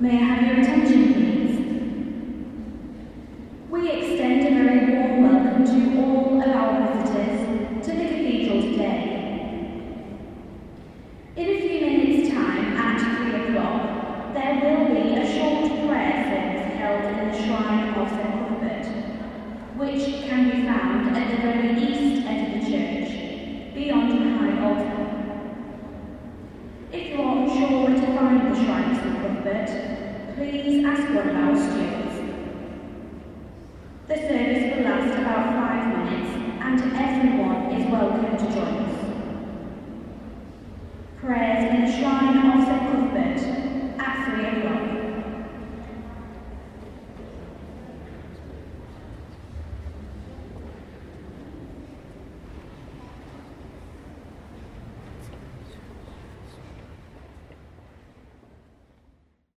May I have your attention, please? We extend a very warm welcome to all of our visitors to the cathedral today. Please ask one of our students. The service will last about five minutes and everyone is welcome to join us. Prayers in the Shrine of St Cuthbert at 3 o'clock.